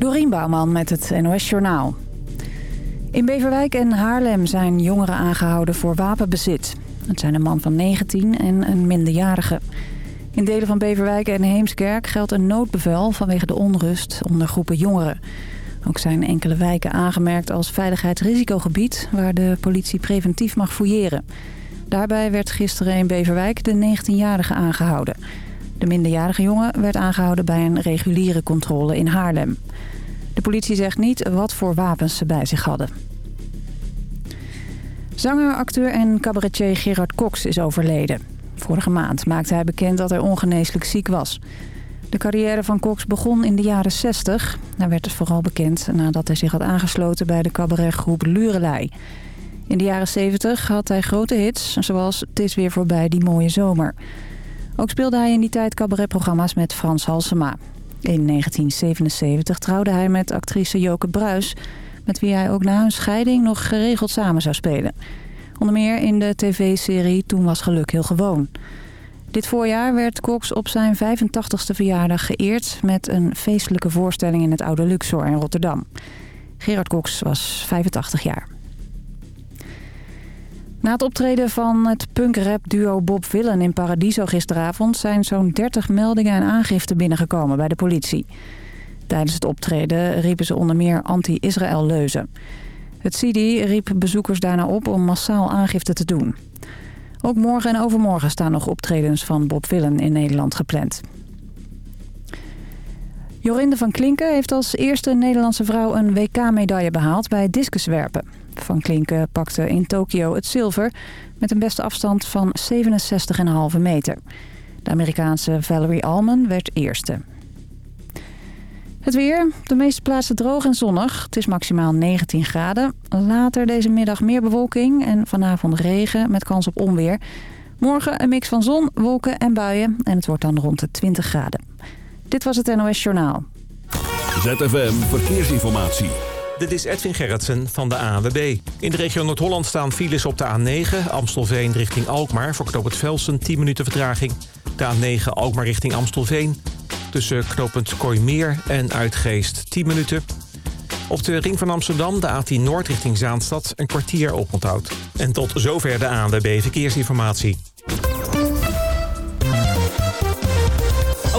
Dorien Bouwman met het NOS Journaal. In Beverwijk en Haarlem zijn jongeren aangehouden voor wapenbezit. Het zijn een man van 19 en een minderjarige. In delen van Beverwijk en Heemskerk geldt een noodbevel vanwege de onrust onder groepen jongeren. Ook zijn enkele wijken aangemerkt als veiligheidsrisicogebied... waar de politie preventief mag fouilleren. Daarbij werd gisteren in Beverwijk de 19-jarige aangehouden. De minderjarige jongen werd aangehouden bij een reguliere controle in Haarlem. De politie zegt niet wat voor wapens ze bij zich hadden. Zanger, acteur en cabaretier Gerard Cox is overleden. Vorige maand maakte hij bekend dat hij ongeneeslijk ziek was. De carrière van Cox begon in de jaren 60. Hij werd dus vooral bekend nadat hij zich had aangesloten bij de cabaretgroep Lurelei. In de jaren 70 had hij grote hits, zoals Het is weer voorbij die mooie zomer. Ook speelde hij in die tijd cabaretprogramma's met Frans Halsema. In 1977 trouwde hij met actrice Joke Bruis... met wie hij ook na hun scheiding nog geregeld samen zou spelen. Onder meer in de tv-serie Toen was geluk heel gewoon. Dit voorjaar werd Cox op zijn 85ste verjaardag geëerd... met een feestelijke voorstelling in het Oude Luxor in Rotterdam. Gerard Cox was 85 jaar. Na het optreden van het punk-rap-duo Bob Villen in Paradiso gisteravond... zijn zo'n 30 meldingen en aangiften binnengekomen bij de politie. Tijdens het optreden riepen ze onder meer anti-Israël leuzen. Het CD riep bezoekers daarna op om massaal aangifte te doen. Ook morgen en overmorgen staan nog optredens van Bob Villen in Nederland gepland. Jorinde van Klinken heeft als eerste Nederlandse vrouw een WK-medaille behaald bij discuswerpen. Van Klinken pakte in Tokio het zilver met een beste afstand van 67,5 meter. De Amerikaanse Valerie Allman werd eerste. Het weer. De meeste plaatsen droog en zonnig. Het is maximaal 19 graden. Later deze middag meer bewolking en vanavond regen met kans op onweer. Morgen een mix van zon, wolken en buien. En het wordt dan rond de 20 graden. Dit was het NOS Journaal. ZFM Verkeersinformatie. Dit is Edwin Gerritsen van de ANWB. In de regio Noord-Holland staan files op de A9, Amstelveen richting Alkmaar... voor knooppunt Velsen, 10 minuten vertraging. De A9 Alkmaar richting Amstelveen. Tussen knooppunt Kooimeer en Uitgeest, 10 minuten. Op de ring van Amsterdam, de A10 Noord richting Zaanstad... een kwartier oponthoud. En tot zover de ANWB Verkeersinformatie.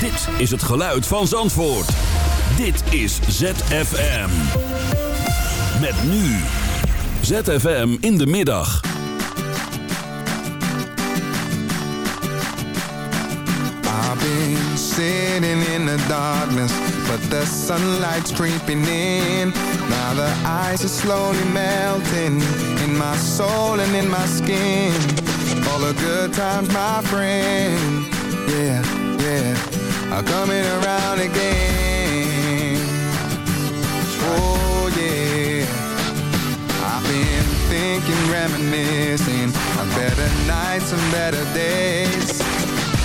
Dit is het geluid van Zandvoort. Dit is ZFM. Met nu. ZFM in de middag. I've been sitting in the darkness, but the sunlight's creeping in. Now the ice is slowly melting in my soul and in my skin. All the good times, my friend. Yeah, yeah, are coming around again. Oh yeah, I've been thinking, reminiscing of better nights and better days.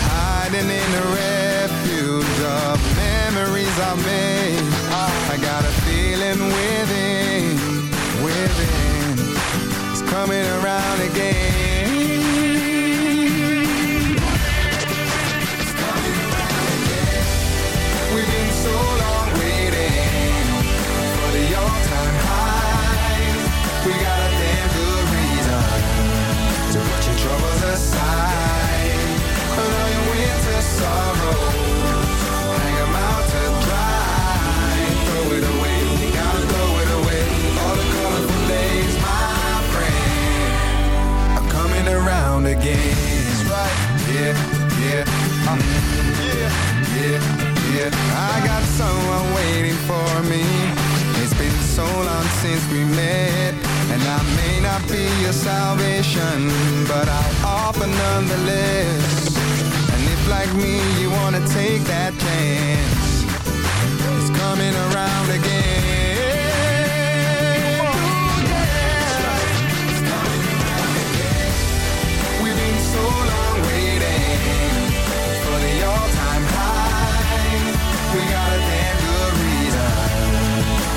Hiding in the refuge of memories I made. I got a feeling within, within, it's coming around again. Winter sorrows, hang 'em like me, you wanna take that chance. It's coming around again.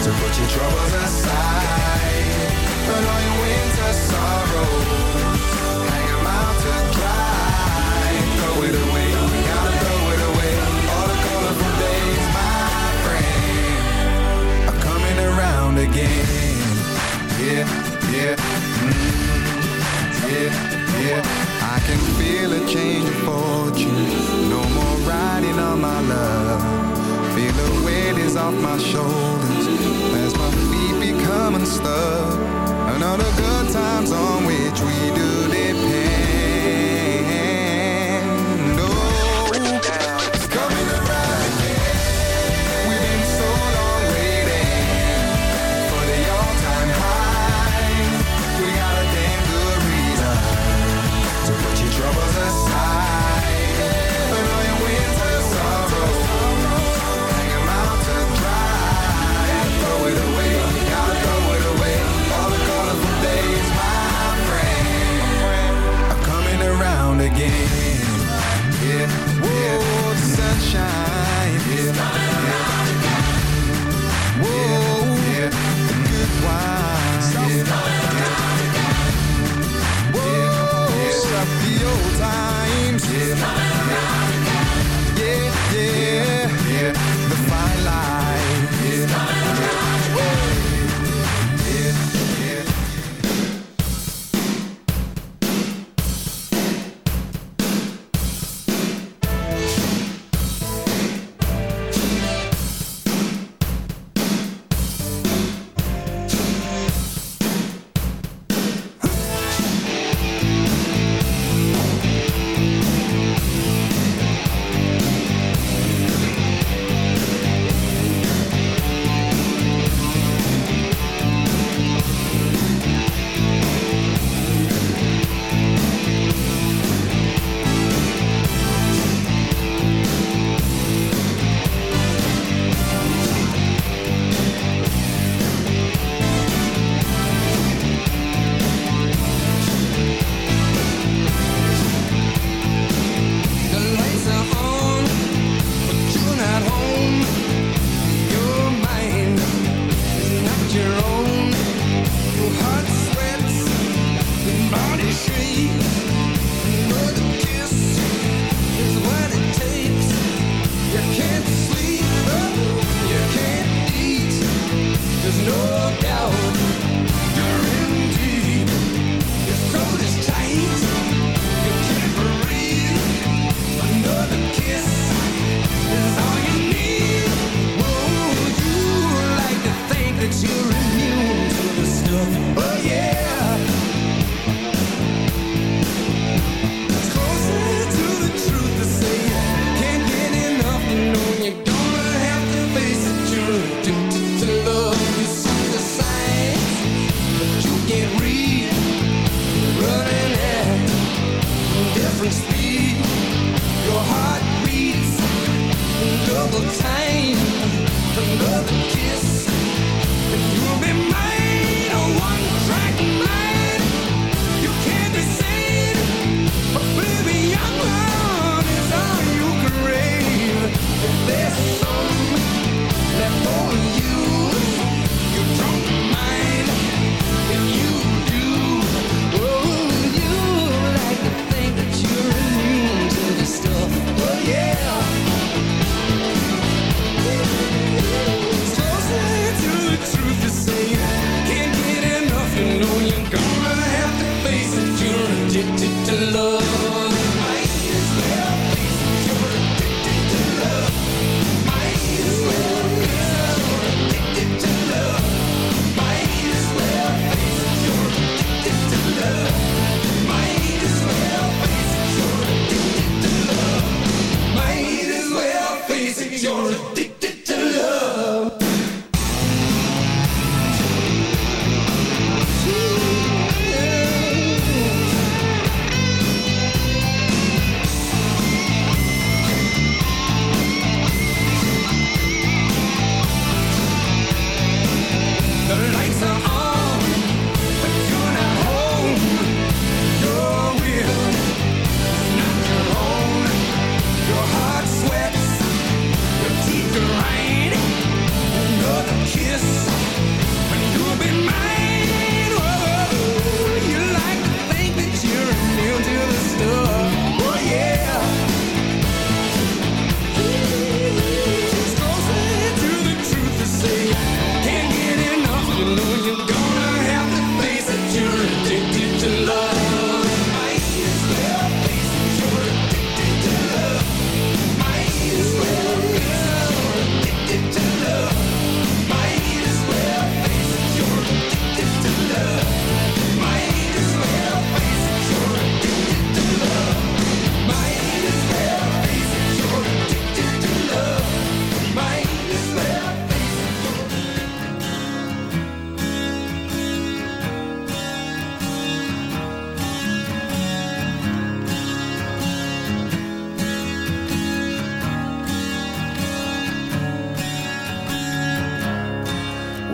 to put your troubles aside. Put all your winter sorrows, hang out to dry, throw it away. around again. Yeah, yeah, mm, yeah, yeah. I can feel a change of fortune. No more riding on my love. Feel the weight is off my shoulders as my feet become unstuck. Another good time's on which we do.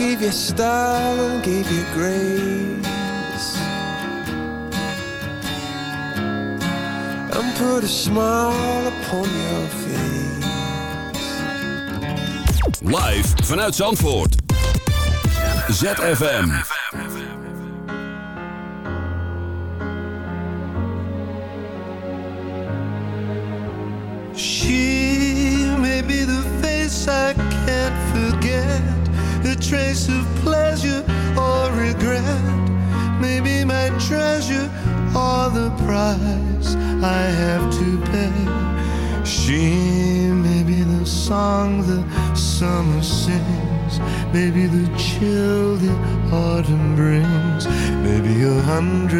gave you style and gave you grace. And put a smile upon your face. Live vanuit Zandvoort. ZFM. hundred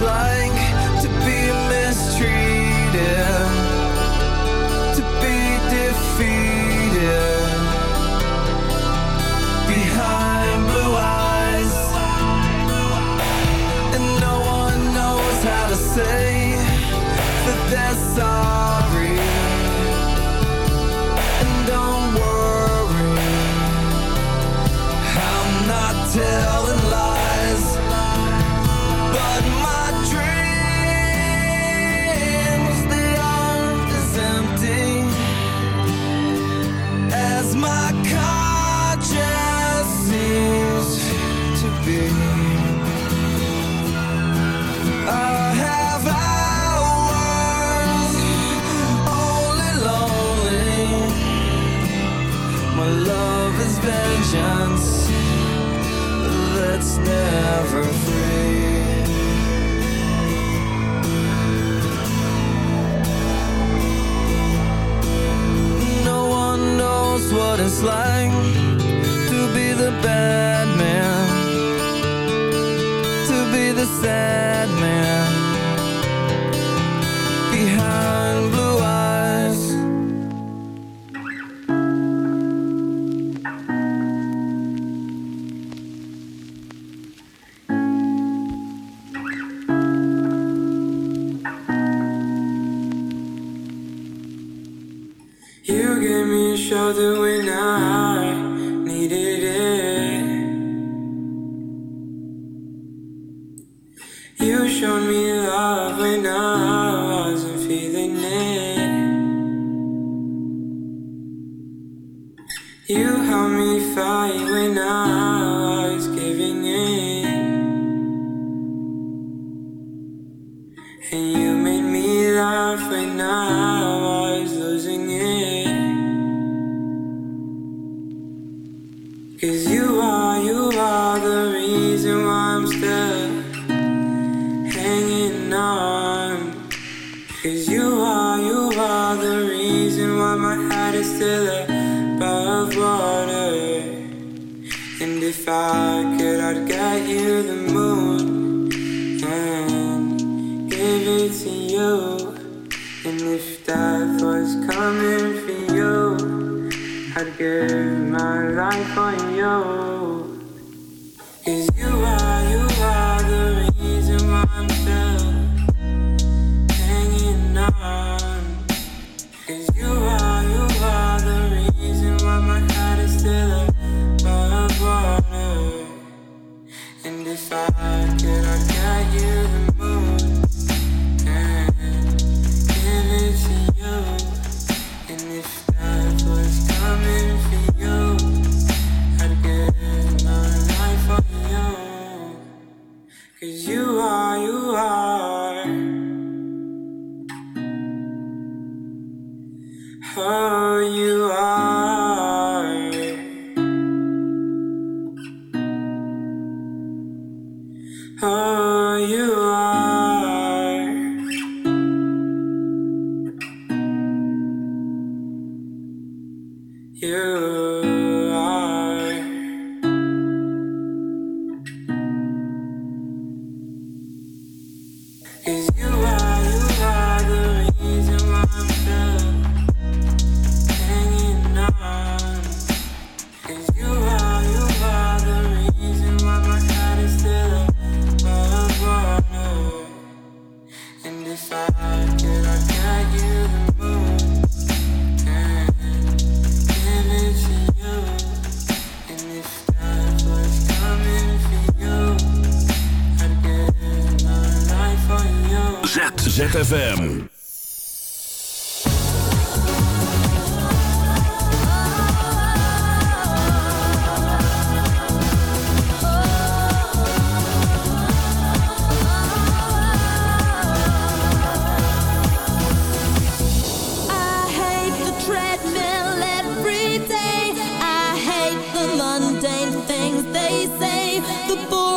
like is vengeance that's never free. No one knows what it's like The boredom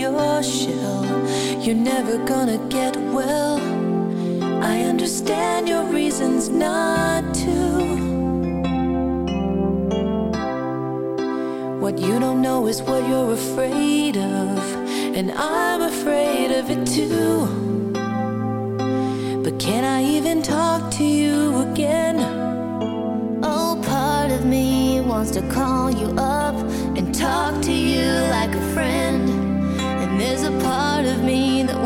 your shell, you're never gonna get well. I understand your reasons not to. What you don't know is what you're afraid of, and I'm afraid of it too. But can I even talk to you again? Oh, part of me wants to call you up and talk to you like a friend.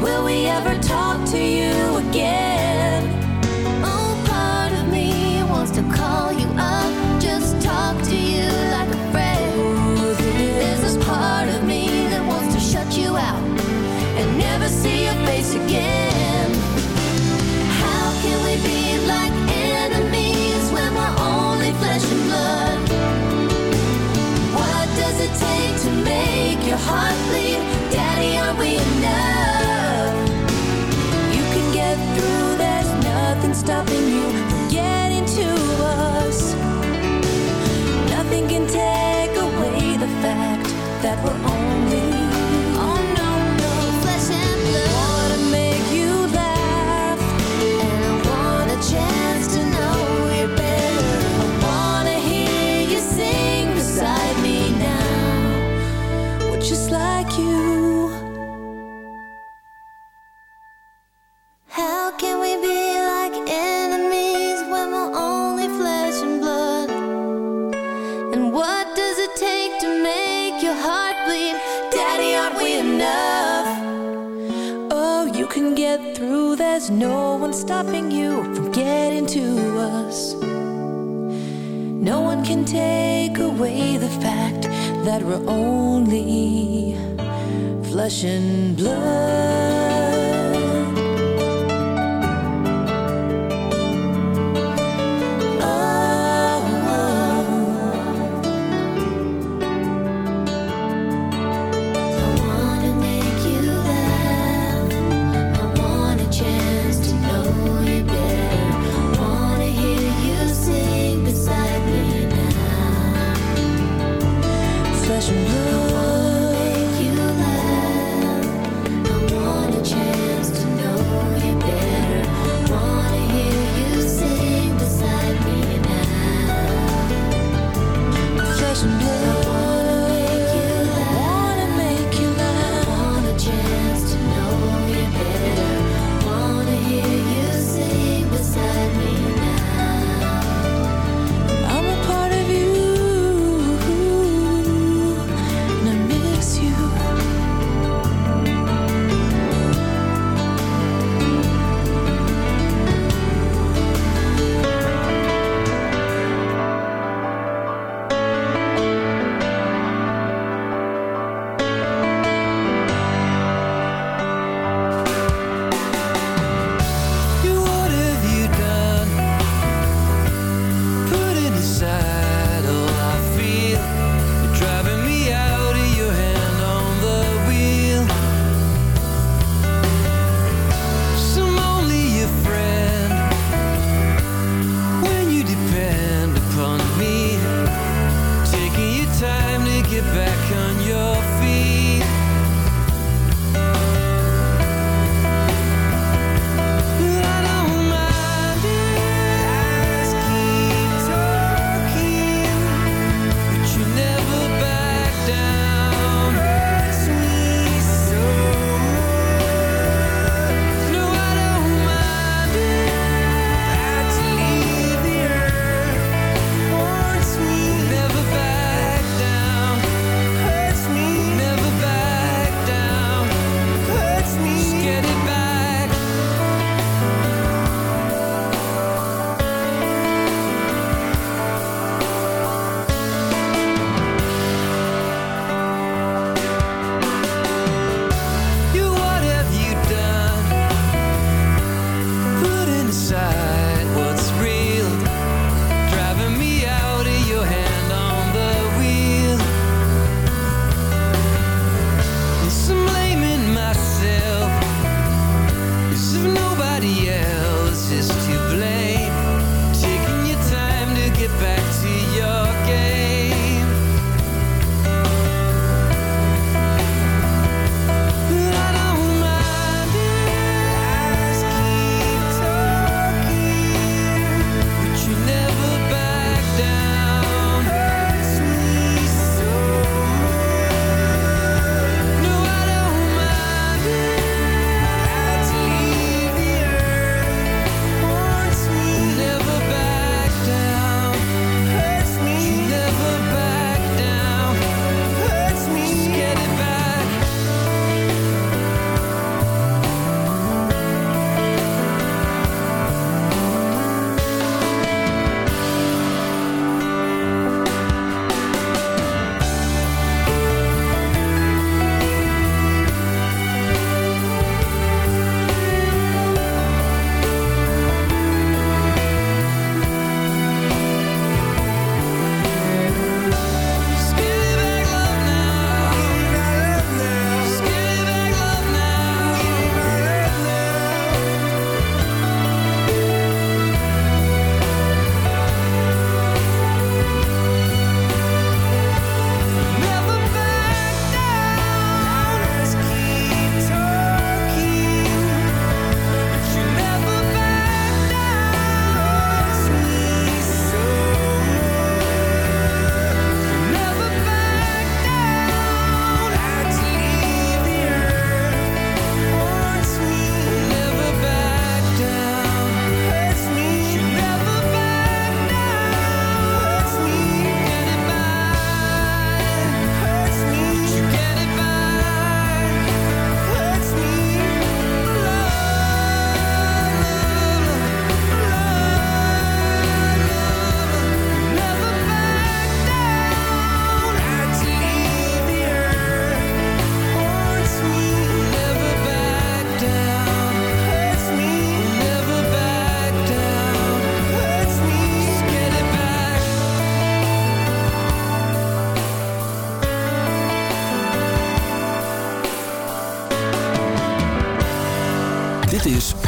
Will we ever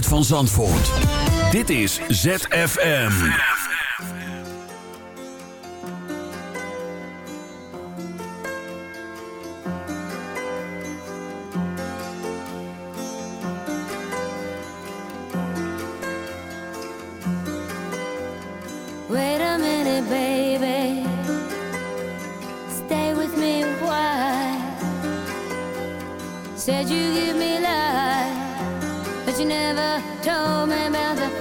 geluid van Zandvoort. Dit is ZFM. Wait a minute, baby. Stay with me, why? Said you give me love. you never told me about the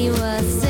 he was.